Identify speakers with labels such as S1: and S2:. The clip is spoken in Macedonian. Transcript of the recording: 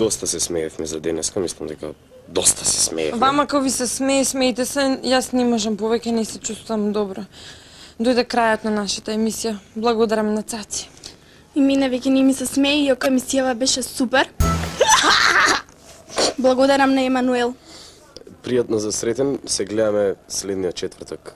S1: доста се смеевме за денеска, мислам дека доста се смеевме.
S2: Вама ако ви се смее, смеете се, јас не можам повеќе, не се чувствам добро. Дојде крајот на нашата емисија. Благодарам на Цаци.
S3: И мене веќе не ми се смее, иако емисијава беше супер. Благодарам на Емануел.
S1: Пријатно за сретен, се гледаме следниот четврток.